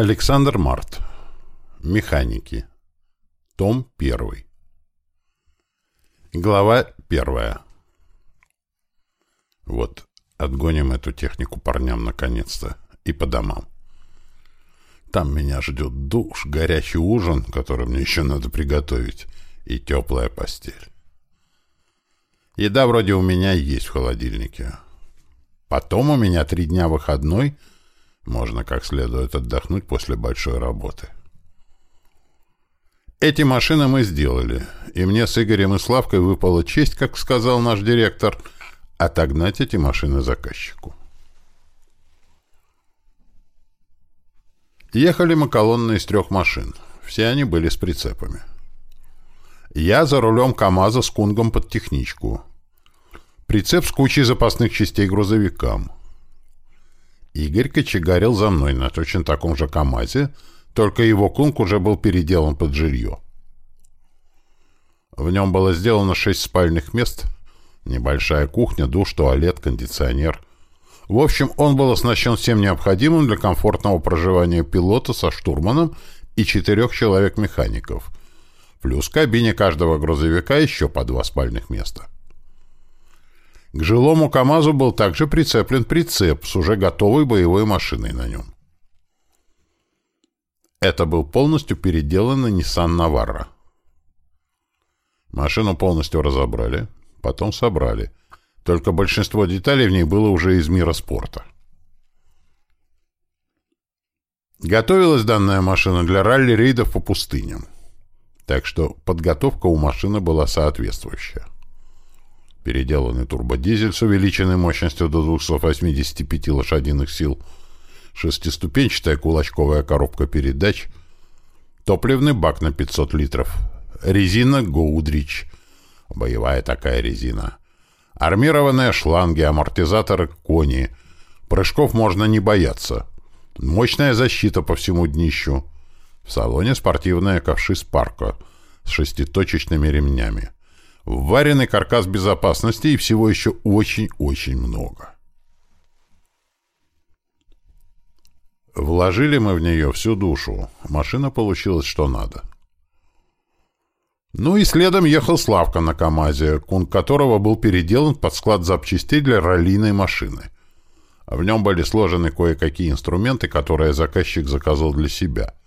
Александр Март. Механики. Том 1. Глава 1. Вот, отгоним эту технику парням наконец-то и по домам. Там меня ждет душ, горячий ужин, который мне еще надо приготовить, и теплая постель. Еда вроде у меня есть в холодильнике. Потом у меня три дня выходной — можно как следует отдохнуть после большой работы. Эти машины мы сделали, и мне с Игорем и Славкой выпала честь, как сказал наш директор, отогнать эти машины заказчику. Ехали мы колонной из трех машин. Все они были с прицепами. Я за рулем КАМАЗа с кунгом под техничку. Прицеп с кучей запасных частей грузовикам. Игорь кочегарил за мной на точно таком же КамАЗе, только его кунг уже был переделан под жилье. В нем было сделано шесть спальных мест, небольшая кухня, душ, туалет, кондиционер. В общем, он был оснащен всем необходимым для комфортного проживания пилота со штурманом и четырех человек-механиков. Плюс в кабине каждого грузовика еще по два спальных места. К жилому КАМАЗу был также прицеплен прицеп с уже готовой боевой машиной на нем. Это был полностью переделанный Nissan Navara. Машину полностью разобрали, потом собрали. Только большинство деталей в ней было уже из мира спорта. Готовилась данная машина для ралли-рейдов по пустыням. Так что подготовка у машины была соответствующая переделанный турбодизель с увеличенной мощностью до 285 лошадиных сил, шестиступенчатая кулачковая коробка передач, топливный бак на 500 литров, резина Гоудрич, боевая такая резина, армированные шланги, амортизаторы кони, прыжков можно не бояться, мощная защита по всему днищу, в салоне спортивная ковши Спарко с шеститочечными ремнями вваренный каркас безопасности и всего еще очень-очень много. Вложили мы в нее всю душу. Машина получилась что надо. Ну и следом ехал Славка на КамАЗе, кунг которого был переделан под склад запчастей для раллийной машины. В нем были сложены кое-какие инструменты, которые заказчик заказал для себя.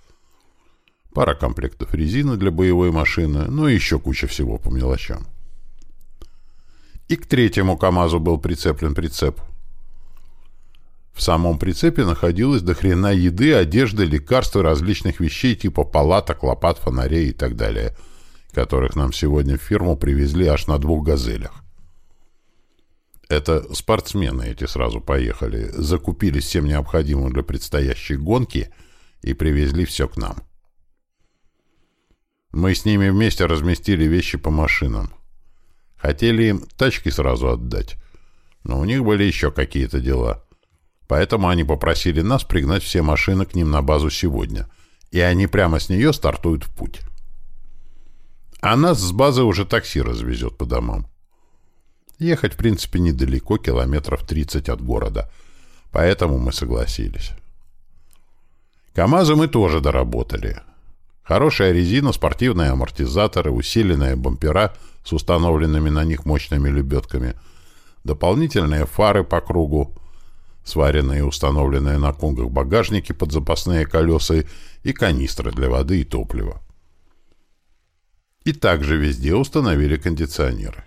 Пара комплектов резины для боевой машины, ну и еще куча всего по мелочам. И к третьему КАМАЗу был прицеплен прицеп. В самом прицепе находилось до хрена еды, одежды, лекарств различных вещей типа палаток, лопат, фонарей и так далее, которых нам сегодня в фирму привезли аж на двух «Газелях». Это спортсмены эти сразу поехали, закупили всем необходимым для предстоящей гонки и привезли все к нам. Мы с ними вместе разместили вещи по машинам. Хотели им тачки сразу отдать, но у них были еще какие-то дела. Поэтому они попросили нас пригнать все машины к ним на базу сегодня, и они прямо с нее стартуют в путь. А нас с базы уже такси развезет по домам. Ехать, в принципе, недалеко, километров 30 от города, поэтому мы согласились. КамАЗы мы тоже доработали. Хорошая резина, спортивные амортизаторы, усиленные бампера с установленными на них мощными лебедками, дополнительные фары по кругу, сваренные и установленные на кунгах багажники под запасные колеса и канистры для воды и топлива. И также везде установили кондиционеры.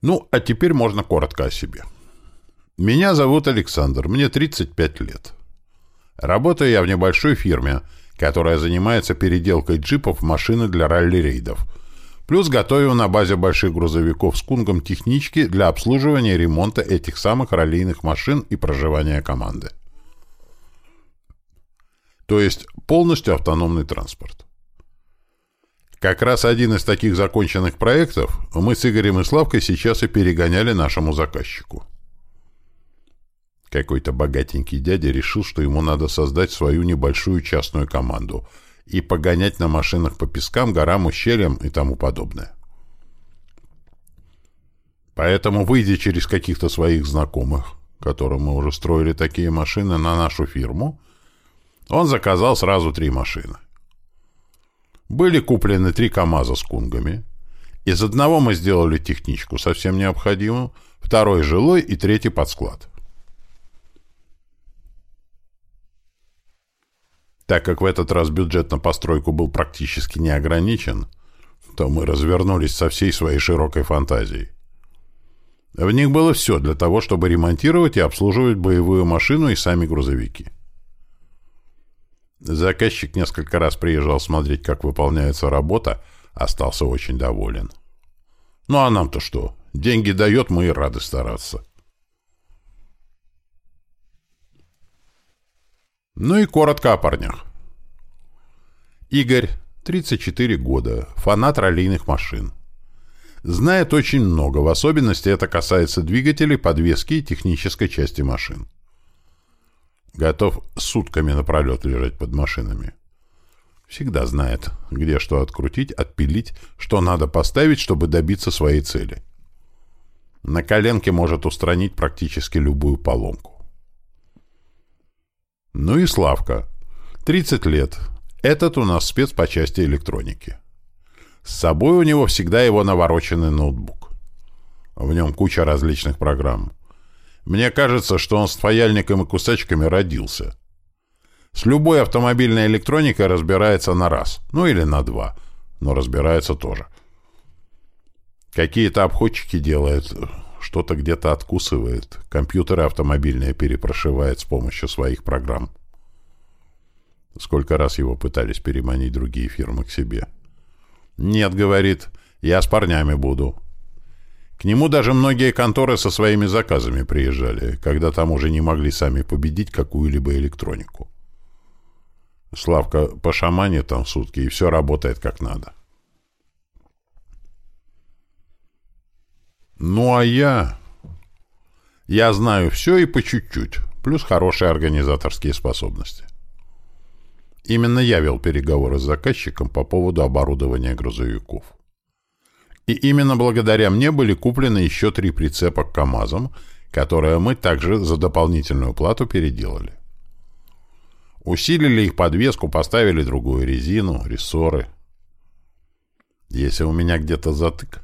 Ну, а теперь можно коротко о себе. Меня зовут Александр, мне 35 лет. Работаю я в небольшой фирме, которая занимается переделкой джипов в машины для ралли-рейдов. Плюс готовим на базе больших грузовиков с кунгом технички для обслуживания и ремонта этих самых раллийных машин и проживания команды. То есть полностью автономный транспорт. Как раз один из таких законченных проектов мы с Игорем и Славкой сейчас и перегоняли нашему заказчику. Какой-то богатенький дядя решил, что ему надо создать свою небольшую частную команду и погонять на машинах по пескам, горам, ущельям и тому подобное. Поэтому, выйдя через каких-то своих знакомых, которым мы уже строили такие машины на нашу фирму, он заказал сразу три машины. Были куплены три КАМАЗа с кунгами. Из одного мы сделали техничку, совсем необходимую, второй жилой и третий под склад. Так как в этот раз бюджет на постройку был практически не ограничен, то мы развернулись со всей своей широкой фантазией. В них было все для того, чтобы ремонтировать и обслуживать боевую машину и сами грузовики. Заказчик несколько раз приезжал смотреть, как выполняется работа, остался очень доволен. Ну а нам-то что? Деньги дает, мы и рады стараться. Ну и коротко о парнях. Игорь, 34 года, фанат раллийных машин. Знает очень много, в особенности это касается двигателей, подвески и технической части машин. Готов сутками напролет лежать под машинами. Всегда знает, где что открутить, отпилить, что надо поставить, чтобы добиться своей цели. На коленке может устранить практически любую поломку. Ну и Славка. 30 лет. Этот у нас спец по части электроники. С собой у него всегда его навороченный ноутбук. В нем куча различных программ. Мне кажется, что он с фаяльником и кусачками родился. С любой автомобильной электроникой разбирается на раз, ну или на два, но разбирается тоже. Какие-то обходчики делает, что-то где-то откусывает, компьютеры автомобильные перепрошивает с помощью своих программ. Сколько раз его пытались переманить другие фирмы к себе. — «Нет», — говорит, — «я с парнями буду». К нему даже многие конторы со своими заказами приезжали, когда там уже не могли сами победить какую-либо электронику. Славка по шамане там сутки, и все работает как надо. Ну, а я... Я знаю все и по чуть-чуть, плюс хорошие организаторские способности. Именно я вел переговоры с заказчиком по поводу оборудования грузовиков. И именно благодаря мне были куплены еще три прицепа к КАМАЗам, которые мы также за дополнительную плату переделали. Усилили их подвеску, поставили другую резину, рессоры. Если у меня где-то затык,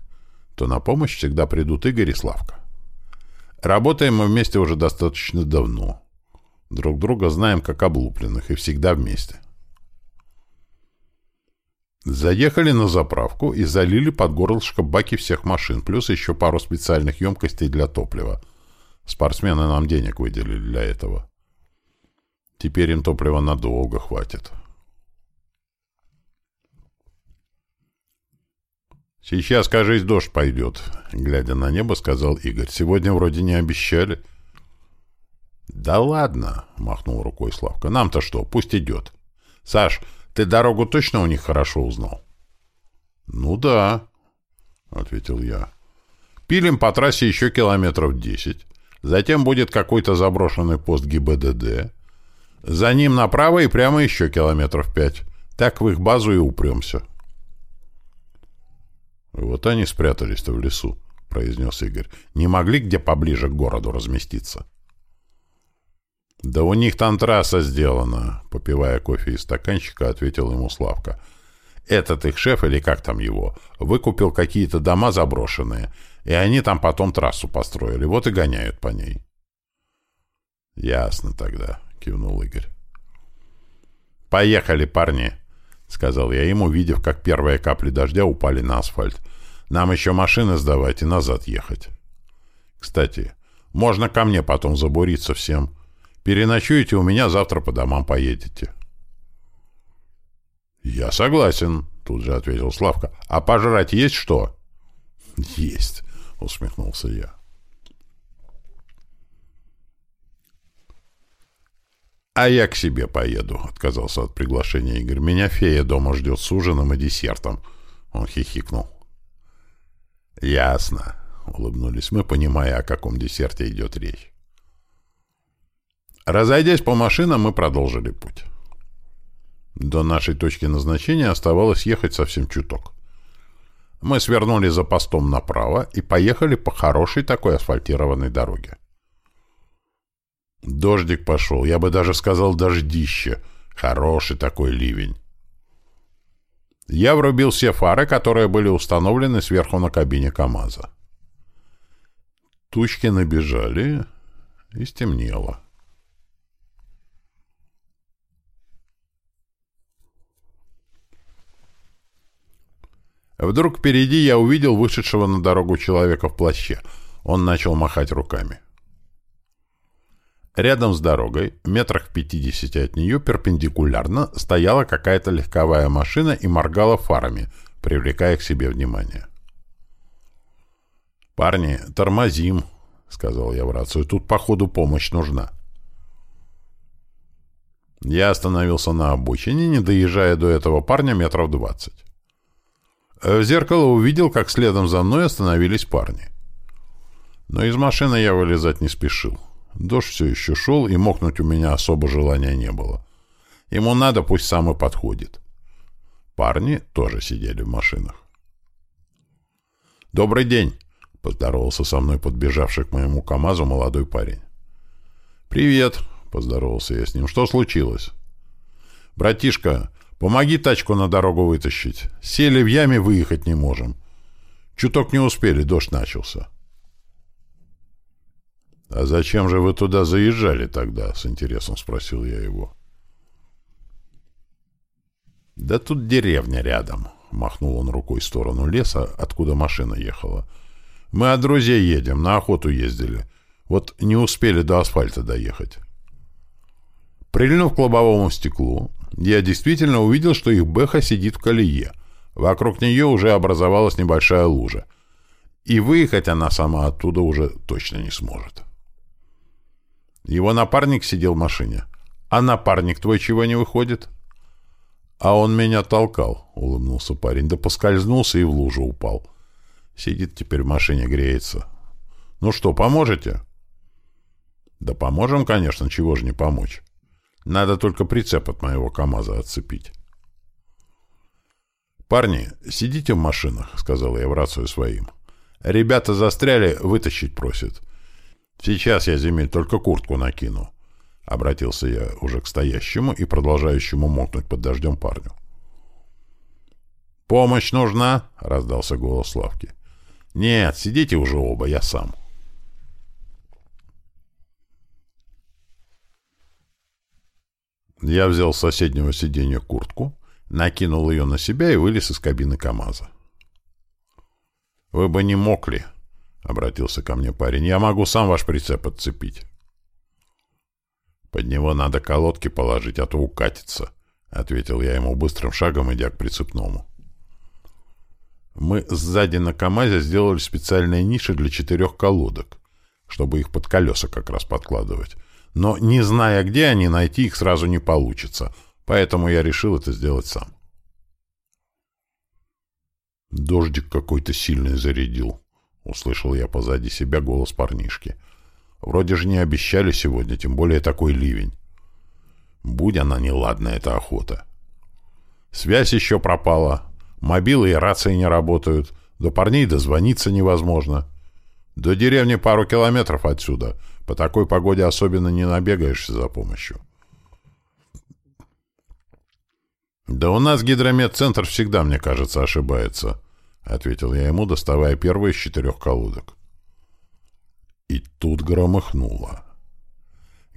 то на помощь всегда придут Игорь и Славка. Работаем мы вместе уже достаточно давно. Друг друга знаем как облупленных и всегда вместе. Заехали на заправку и залили под горлышко баки всех машин, плюс еще пару специальных емкостей для топлива. Спортсмены нам денег выделили для этого. Теперь им топлива надолго хватит. «Сейчас, кажись, дождь пойдет», — глядя на небо, сказал Игорь. «Сегодня вроде не обещали». «Да ладно», — махнул рукой Славка. «Нам-то что? Пусть идет. Саш, ты дорогу точно у них хорошо узнал? — Ну да, — ответил я. — Пилим по трассе еще километров десять. Затем будет какой-то заброшенный пост ГИБДД. За ним направо и прямо еще километров пять. Так в их базу и упремся. — Вот они спрятались-то в лесу, — произнес Игорь. — Не могли где поближе к городу разместиться? — «Да у них там трасса сделана», — попивая кофе из стаканчика, ответил ему Славка. «Этот их шеф, или как там его, выкупил какие-то дома заброшенные, и они там потом трассу построили, вот и гоняют по ней». «Ясно тогда», — кивнул Игорь. «Поехали, парни», — сказал я ему, видев, как первые капли дождя упали на асфальт. «Нам еще машины сдавать и назад ехать. Кстати, можно ко мне потом забуриться всем». Переночуете у меня, завтра по домам поедете. «Я согласен», — тут же ответил Славка. «А пожрать есть что?» «Есть», — усмехнулся я. «А я к себе поеду», — отказался от приглашения Игорь. «Меня фея дома ждет с ужином и десертом». Он хихикнул. «Ясно», — улыбнулись мы, понимая, о каком десерте идет речь. Разойдясь по машинам, мы продолжили путь. До нашей точки назначения оставалось ехать совсем чуток. Мы свернули за постом направо и поехали по хорошей такой асфальтированной дороге. Дождик пошел, я бы даже сказал дождище. Хороший такой ливень. Я врубил все фары, которые были установлены сверху на кабине КамАЗа. Тучки набежали, и стемнело. Вдруг впереди я увидел вышедшего на дорогу человека в плаще. Он начал махать руками. Рядом с дорогой, метрах в пятидесяти от нее, перпендикулярно, стояла какая-то легковая машина и моргала фарами, привлекая к себе внимание. «Парни, тормозим», — сказал я в рацию. «Тут, походу, помощь нужна». Я остановился на обочине, не доезжая до этого парня метров двадцать. В зеркало увидел, как следом за мной остановились парни. Но из машины я вылезать не спешил. Дождь все еще шел, и мокнуть у меня особо желания не было. Ему надо, пусть сам и подходит. Парни тоже сидели в машинах. «Добрый день!» — поздоровался со мной подбежавший к моему КамАЗу молодой парень. «Привет!» — поздоровался я с ним. «Что случилось?» «Братишка, помоги тачку на дорогу вытащить. Сели в яме, выехать не можем. Чуток не успели, дождь начался». «А зачем же вы туда заезжали тогда?» — с интересом спросил я его. «Да тут деревня рядом», — махнул он рукой в сторону леса, откуда машина ехала. «Мы от друзей едем, на охоту ездили. Вот не успели до асфальта доехать». Прильнув к лобовому стеклу, я действительно увидел, что их Бэха сидит в колее. Вокруг нее уже образовалась небольшая лужа. И выехать она сама оттуда уже точно не сможет. Его напарник сидел в машине. А напарник твой чего не выходит? А он меня толкал, улыбнулся парень. Да поскользнулся и в лужу упал. Сидит теперь в машине, греется. Ну что, поможете? Да поможем, конечно, чего же не помочь. Надо только прицеп от моего КамАЗа отцепить. «Парни, сидите в машинах», — сказал я в рацию своим. «Ребята застряли, вытащить просят. «Сейчас я, земель, только куртку накину», — обратился я уже к стоящему и продолжающему мокнуть под дождем парню. «Помощь нужна?» — раздался голос Славки. «Нет, сидите уже оба, я сам». Я взял с соседнего сиденья куртку, накинул ее на себя и вылез из кабины КамАЗа. «Вы бы не мокли», — обратился ко мне парень. — Я могу сам ваш прицеп отцепить. — Под него надо колодки положить, а то укатится, — ответил я ему быстрым шагом, идя к прицепному. Мы сзади на КамАЗе сделали специальные ниши для четырех колодок, чтобы их под колеса как раз подкладывать. Но, не зная, где они, найти их сразу не получится, поэтому я решил это сделать сам. Дождик какой-то сильный зарядил. — услышал я позади себя голос парнишки. «Вроде же не обещали сегодня, тем более такой ливень. Будь она неладная, эта охота. Связь еще пропала, мобилы и рации не работают, до парней дозвониться невозможно. До деревни пару километров отсюда, по такой погоде особенно не набегаешься за помощью». «Да у нас гидромедцентр всегда, мне кажется, ошибается», — ответил я ему, доставая первый из четырех колодок. И тут громыхнуло.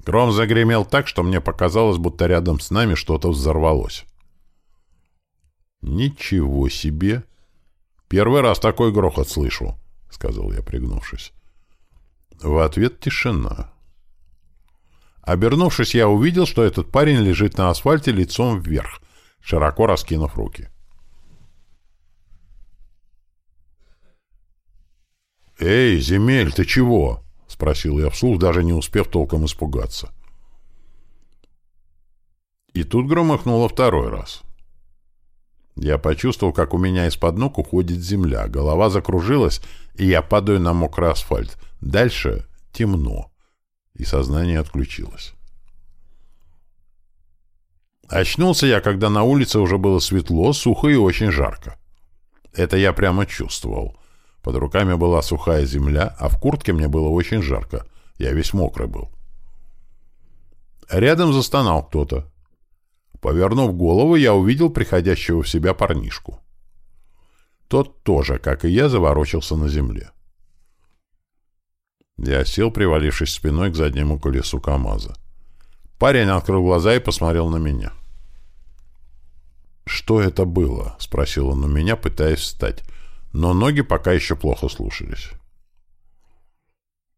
Гром загремел так, что мне показалось, будто рядом с нами что-то взорвалось. «Ничего себе! Первый раз такой грохот слышу», — сказал я, пригнувшись. В ответ тишина. Обернувшись, я увидел, что этот парень лежит на асфальте лицом вверх, широко раскинув руки. «Эй, земель, ты чего?» — спросил я вслух, даже не успев толком испугаться. И тут громыхнуло второй раз. Я почувствовал, как у меня из-под ног уходит земля, голова закружилась, и я падаю на мокрый асфальт. Дальше темно, и сознание отключилось. Очнулся я, когда на улице уже было светло, сухо и очень жарко. Это я прямо чувствовал. Под руками была сухая земля, а в куртке мне было очень жарко. Я весь мокрый был. Рядом застонал кто-то. Повернув голову, я увидел приходящего в себя парнишку. Тот тоже, как и я, заворочился на земле. Я сел, привалившись спиной к заднему колесу КамАЗа. Парень открыл глаза и посмотрел на меня. «Что это было?» — спросил он у меня, пытаясь встать, но ноги пока еще плохо слушались.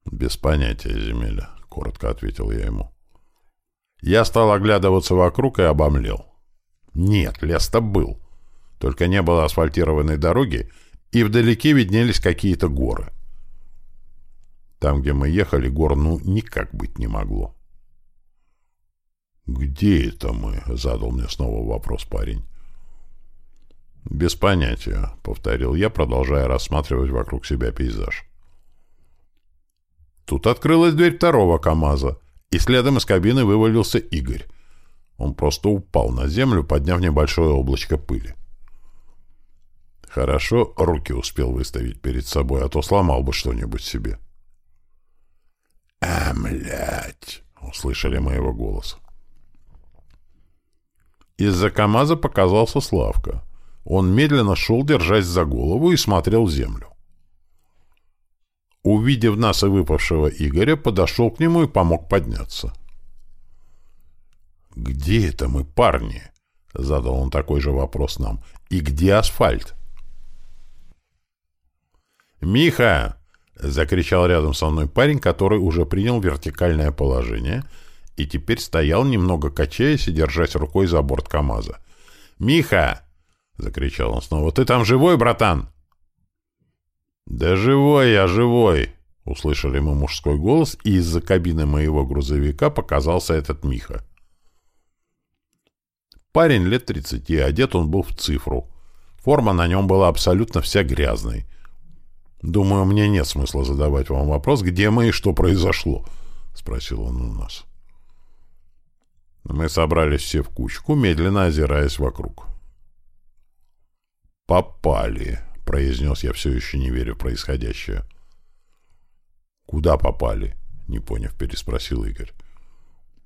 «Без понятия, земеля», — коротко ответил я ему. Я стал оглядываться вокруг и обомлел. Нет, лес-то был. Только не было асфальтированной дороги, и вдалеке виднелись какие-то горы. Там, где мы ехали, гор ну никак быть не могло. «Где это мы?» — задал мне снова вопрос парень. «Без понятия», — повторил я, продолжая рассматривать вокруг себя пейзаж. Тут открылась дверь второго КамАЗа, и следом из кабины вывалился Игорь. Он просто упал на землю, подняв небольшое облачко пыли. Хорошо, руки успел выставить перед собой, а то сломал бы что-нибудь себе. «А, млядь!» — услышали мы его голос. Из-за КамАЗа показался Славка. Он медленно шел, держась за голову, и смотрел в землю. Увидев нас и выпавшего Игоря, подошел к нему и помог подняться. «Где это мы, парни?» — задал он такой же вопрос нам. «И где асфальт?» «Миха!» — закричал рядом со мной парень, который уже принял вертикальное положение — и теперь стоял, немного качаясь и держась рукой за борт КамАЗа. «Миха!» — закричал он снова. «Ты там живой, братан?» «Да живой я, живой!» — услышали мы мужской голос, и из-за кабины моего грузовика показался этот Миха. Парень лет тридцати, одет он был в цифру. Форма на нем была абсолютно вся грязной. «Думаю, мне нет смысла задавать вам вопрос, где мы и что произошло?» — спросил он у нас. Мы собрались все в кучку, медленно озираясь вокруг. «Попали», — произнес я, все еще не веря в происходящее. «Куда попали?» — не поняв, переспросил Игорь.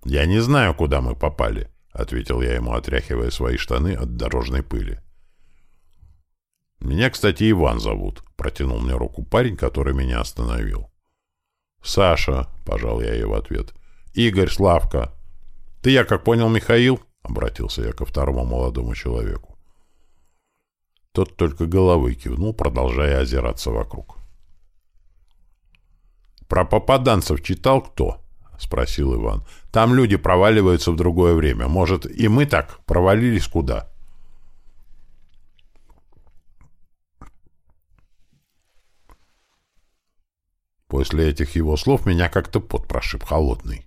«Я не знаю, куда мы попали», — ответил я ему, отряхивая свои штаны от дорожной пыли. «Меня, кстати, Иван зовут», — протянул мне руку парень, который меня остановил. «Саша», — пожал я ей в ответ. «Игорь, Славка». «Ты, я как понял, Михаил?» — обратился я ко второму молодому человеку. Тот только головой кивнул, продолжая озираться вокруг. «Про попаданцев читал кто?» — спросил Иван. «Там люди проваливаются в другое время. Может, и мы так провалились куда?» После этих его слов меня как-то пот прошиб холодный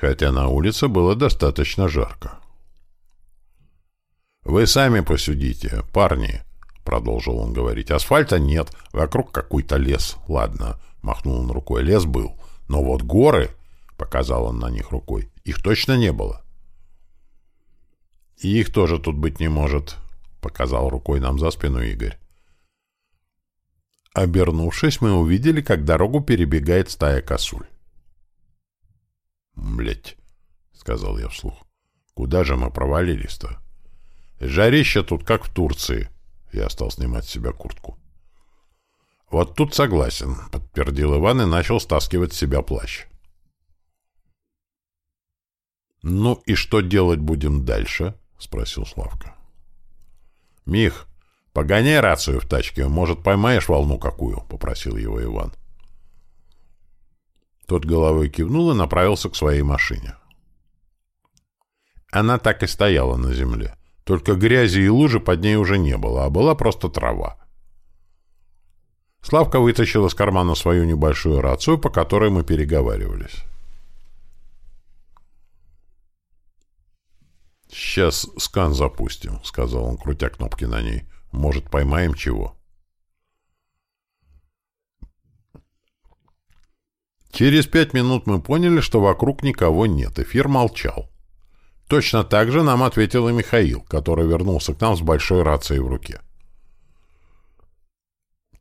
хотя на улице было достаточно жарко. «Вы сами посудите, парни», — продолжил он говорить. «Асфальта нет, вокруг какой-то лес. Ладно», — махнул он рукой, — «лес был. Но вот горы», — показал он на них рукой, — «их точно не было». «И их тоже тут быть не может», — показал рукой нам за спину Игорь. Обернувшись, мы увидели, как дорогу перебегает стая косуль. «Блядь», — сказал я вслух. «Куда же мы провалились-то? Жарище тут как в Турции». Я стал снимать с себя куртку. «Вот тут согласен», — подтвердил Иван и начал стаскивать с себя плащ. «Ну и что делать будем дальше?» — спросил Славка. «Мих, погоняй рацию в тачке, может, поймаешь волну какую?» — попросил его Иван. Тот головой кивнул и направился к своей машине. Она так и стояла на земле. Только грязи и лужи под ней уже не было, а была просто трава. Славка вытащил из кармана свою небольшую рацию, по которой мы переговаривались. «Сейчас скан запустим», — сказал он, крутя кнопки на ней. «Может, поймаем чего?» Через пять минут мы поняли, что вокруг никого нет, эфир молчал. Точно так же нам ответил и Михаил, который вернулся к нам с большой рацией в руке.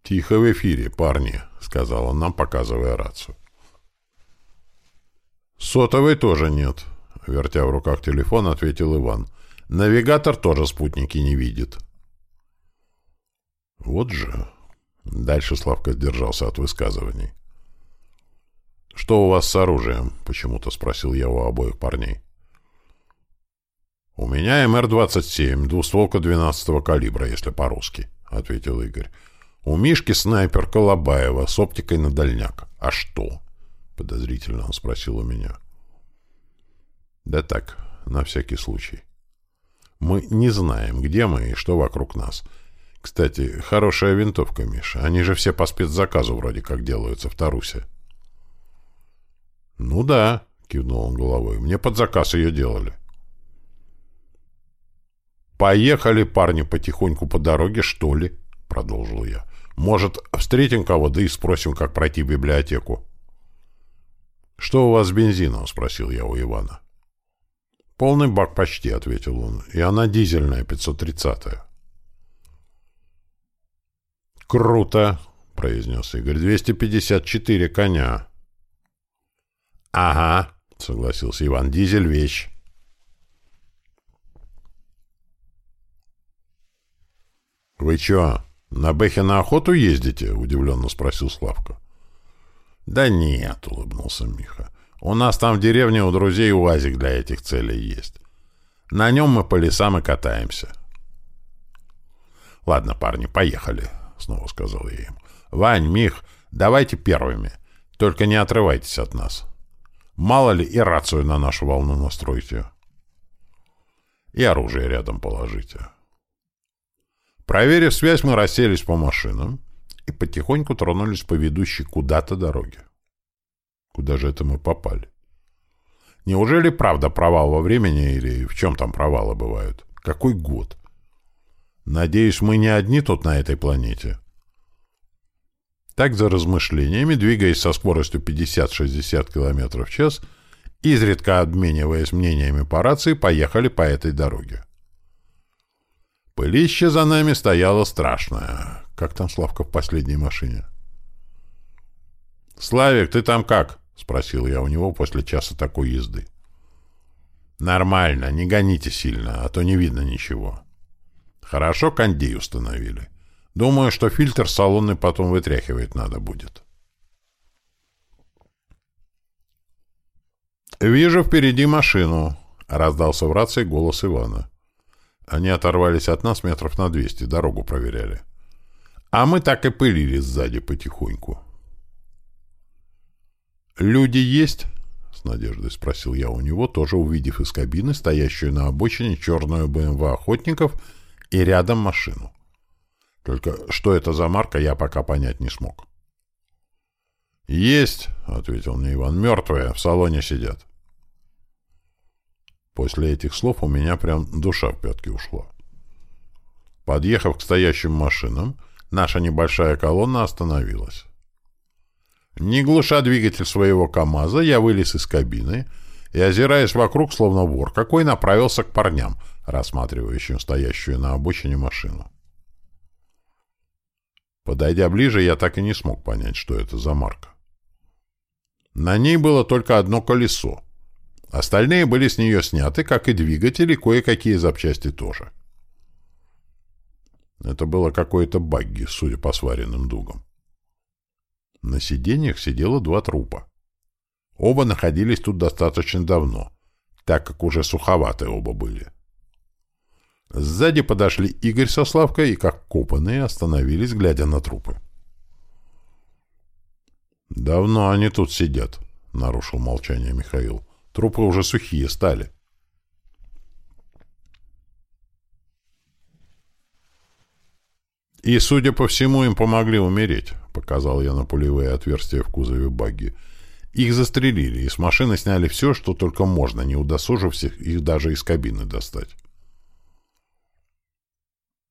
«Тихо в эфире, парни», — сказал он нам, показывая рацию. «Сотовой тоже нет», — вертя в руках телефон, ответил Иван. «Навигатор тоже спутники не видит». «Вот же...» Дальше Славка сдержался от высказываний. «Что у вас с оружием?» — почему-то спросил я у обоих парней. «У меня МР-27, двустволка 12 калибра, если по-русски», — ответил Игорь. «У Мишки снайпер Колобаева с оптикой на дальняк. А что?» — подозрительно он спросил у меня. «Да так, на всякий случай. Мы не знаем, где мы и что вокруг нас. Кстати, хорошая винтовка, Миша. Они же все по спецзаказу вроде как делаются в Тарусе». «Ну да», — кивнул он головой. «Мне под заказ ее делали». «Поехали, парни, потихоньку по дороге, что ли?» — продолжил я. «Может, встретим кого, да и спросим, как пройти в библиотеку». «Что у вас с бензином?» — спросил я у Ивана. «Полный бак почти», — ответил он. «И она дизельная, 530-я». «Круто!» — произнес Игорь. «254 коня». «Ага», — согласился Иван. «Дизель — вещь». «Вы чё, на Бэхе на охоту ездите?» — удивленно спросил Славка. «Да нет», — улыбнулся Миха. «У нас там в деревне у друзей УАЗик для этих целей есть. На нем мы по лесам и катаемся». «Ладно, парни, поехали», — снова сказал я им. «Вань, Мих, давайте первыми. Только не отрывайтесь от нас. Мало ли и рацию на нашу волну настройте. И оружие рядом положите». Проверив связь, мы расселись по машинам и потихоньку тронулись по ведущей куда-то дороге. Куда же это мы попали? Неужели правда провал во времени или в чем там провалы бывают? Какой год? Надеюсь, мы не одни тут на этой планете. Так за размышлениями, двигаясь со скоростью 50-60 км в час, изредка обмениваясь мнениями по рации, поехали по этой дороге. Пылище за нами стояло страшное. Как там Славка в последней машине? «Славик, ты там как?» — спросил я у него после часа такой езды. «Нормально, не гоните сильно, а то не видно ничего». «Хорошо кондей установили. Думаю, что фильтр салонный потом вытряхивать надо будет». «Вижу впереди машину», — раздался в рации голос Ивана. Они оторвались от нас метров на двести, дорогу проверяли. А мы так и пылили сзади потихоньку. «Люди есть?» — с надеждой спросил я у него, тоже увидев из кабины стоящую на обочине черную БМВ охотников и рядом машину. Только что это за марка, я пока понять не смог. «Есть!» — ответил мне Иван. «Мертвые, в салоне сидят». После этих слов у меня прям душа в пятки ушла. Подъехав к стоящим машинам, наша небольшая колонна остановилась. Не глуша двигатель своего КамАЗа, я вылез из кабины и, озираясь вокруг, словно вор, какой направился к парням, рассматривающим стоящую на обочине машину. Подойдя ближе, я так и не смог понять, что это за марка. На ней было только одно колесо — Остальные были с нее сняты, как и двигатели, кое-какие запчасти тоже. Это было какое-то багги, судя по сваренным дугам. На сиденьях сидело два трупа. Оба находились тут достаточно давно, так как уже суховатые оба были. Сзади подошли Игорь со Славкой и, как копанные, остановились, глядя на трупы. «Давно они тут сидят», — нарушил молчание Михаил. Трупы уже сухие стали. «И, судя по всему, им помогли умереть», — показал я на пулевые отверстия в кузове багги. «Их застрелили, и с машины сняли все, что только можно, не удосужив их даже из кабины достать».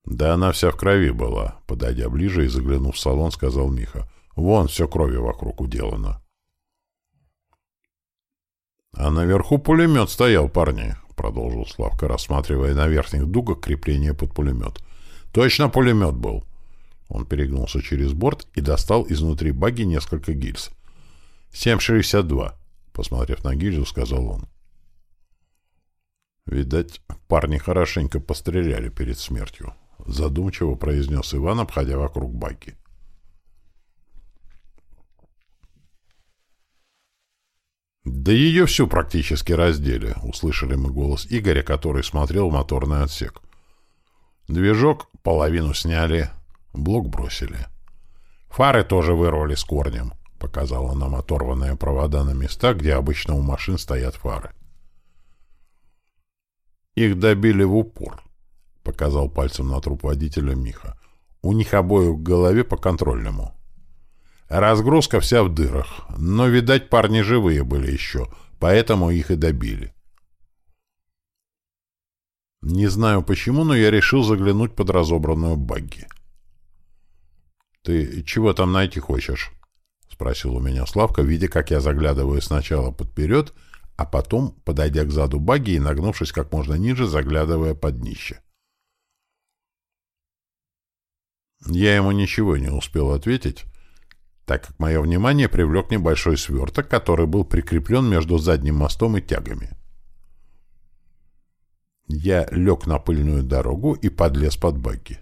«Да она вся в крови была», — подойдя ближе и заглянув в салон, сказал Миха. «Вон все крови вокруг уделано». А наверху пулемет стоял, парни, продолжил Славка, рассматривая на верхних дугах крепление под пулемет. Точно пулемет был. Он перегнулся через борт и достал изнутри баги несколько гильз. 7,62, посмотрев на гильзу, сказал он. Видать, парни хорошенько постреляли перед смертью, задумчиво произнес Иван, обходя вокруг байки. «Да ее всю практически раздели», — услышали мы голос Игоря, который смотрел в моторный отсек. Движок половину сняли, блок бросили. Фары тоже вырвали с корнем, — показала нам оторванные провода на места, где обычно у машин стоят фары. «Их добили в упор», — показал пальцем на труп водителя Миха. «У них обоих в голове по контрольному». Разгрузка вся в дырах, но, видать, парни живые были еще, поэтому их и добили. Не знаю почему, но я решил заглянуть под разобранную багги. «Ты чего там найти хочешь?» — спросил у меня Славка, видя, как я заглядываю сначала подперед, а потом, подойдя к заду багги и нагнувшись как можно ниже, заглядывая под днище. Я ему ничего не успел ответить, так как мое внимание привлек небольшой сверток, который был прикреплен между задним мостом и тягами. Я лег на пыльную дорогу и подлез под багги.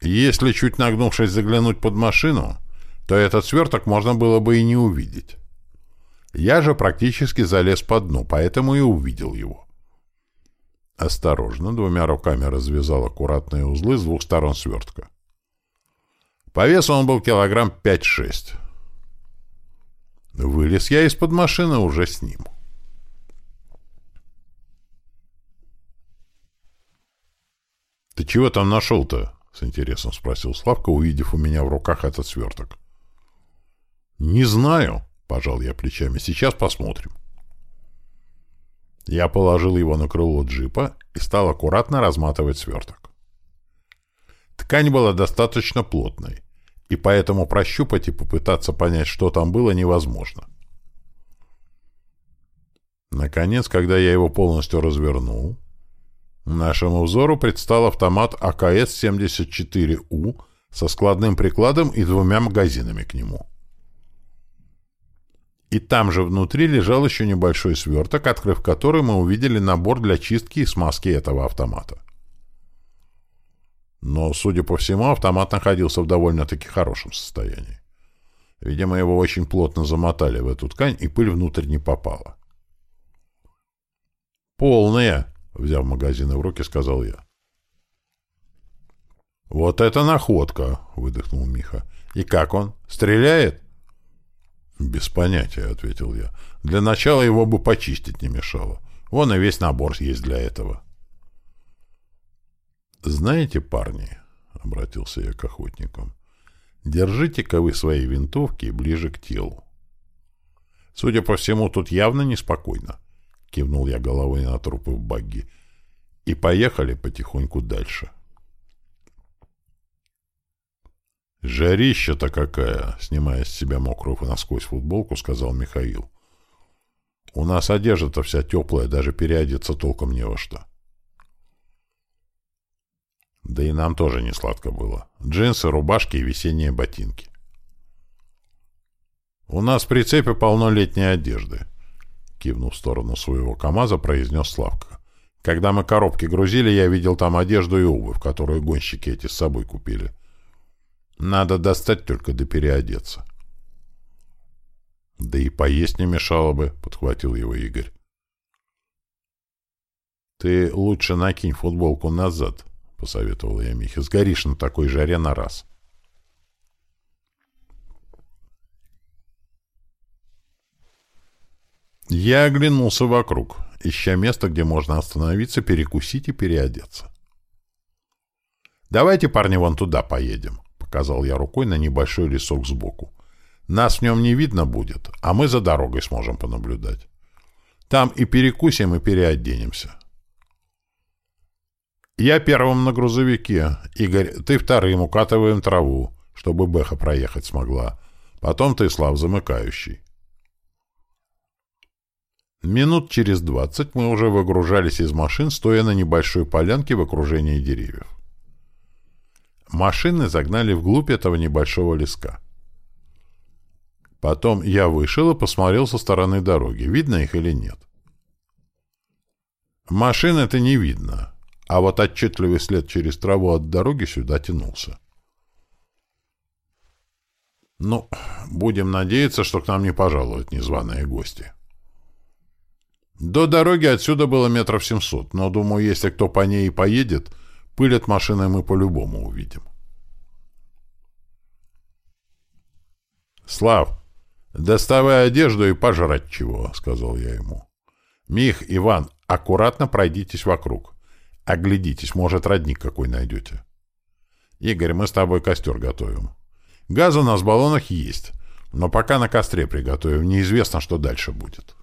Если чуть нагнувшись заглянуть под машину, то этот сверток можно было бы и не увидеть. Я же практически залез под дно, поэтому и увидел его. Осторожно, двумя руками развязал аккуратные узлы с двух сторон свертка. По весу он был килограмм 5-6. Вылез я из-под машины уже с ним. «Ты чего там нашел-то?» — с интересом спросил Славка, увидев у меня в руках этот сверток. «Не знаю», — пожал я плечами. «Сейчас посмотрим». Я положил его на крыло джипа и стал аккуратно разматывать сверток. Ткань была достаточно плотной, и поэтому прощупать и попытаться понять, что там было, невозможно. Наконец, когда я его полностью развернул, нашему взору предстал автомат АКС-74У со складным прикладом и двумя магазинами к нему. И там же внутри лежал еще небольшой сверток, открыв который мы увидели набор для чистки и смазки этого автомата. Но, судя по всему, автомат находился в довольно-таки хорошем состоянии. Видимо, его очень плотно замотали в эту ткань, и пыль внутрь не попала. «Полные!» — взяв магазины в руки, сказал я. «Вот это находка!» — выдохнул Миха. «И как он? Стреляет?» «Без понятия», — ответил я. «Для начала его бы почистить не мешало. Вон и весь набор есть для этого». «Знаете, парни», — обратился я к охотникам, — «держите-ка вы свои винтовки ближе к телу». «Судя по всему, тут явно неспокойно», — кивнул я головой на трупы в багги, — «и поехали потихоньку дальше». «Жарища-то какая!» — снимая с себя мокрую насквозь футболку, сказал Михаил. «У нас одежда-то вся теплая, даже переодеться толком не во что». Да и нам тоже не сладко было. Джинсы, рубашки и весенние ботинки. «У нас в прицепе полно летней одежды», — кивнув в сторону своего КамАЗа, произнес Славка. «Когда мы коробки грузили, я видел там одежду и обувь, которую гонщики эти с собой купили. Надо достать только да переодеться». «Да и поесть не мешало бы», — подхватил его Игорь. «Ты лучше накинь футболку назад», посоветовал я Михе. «Сгоришь на такой жаре на раз». Я оглянулся вокруг, ища место, где можно остановиться, перекусить и переодеться. «Давайте, парни, вон туда поедем», — показал я рукой на небольшой лесок сбоку. «Нас в нем не видно будет, а мы за дорогой сможем понаблюдать. Там и перекусим, и переоденемся. «Я первым на грузовике. Игорь, ты вторым, укатываем траву, чтобы Бэха проехать смогла. Потом ты, Слав, замыкающий». Минут через двадцать мы уже выгружались из машин, стоя на небольшой полянке в окружении деревьев. Машины загнали вглубь этого небольшого леска. Потом я вышел и посмотрел со стороны дороги, видно их или нет. Машин это не видно, а вот отчетливый след через траву от дороги сюда тянулся. Ну, будем надеяться, что к нам не пожалуют незваные гости. До дороги отсюда было метров семьсот, но, думаю, если кто по ней и поедет, пыль от машины мы по-любому увидим. «Слав, доставай одежду и пожрать чего», — сказал я ему. «Мих, Иван, аккуратно пройдитесь вокруг. Оглядитесь, может, родник какой найдете. Игорь, мы с тобой костер готовим. Газ у нас в баллонах есть, но пока на костре приготовим, неизвестно, что дальше будет».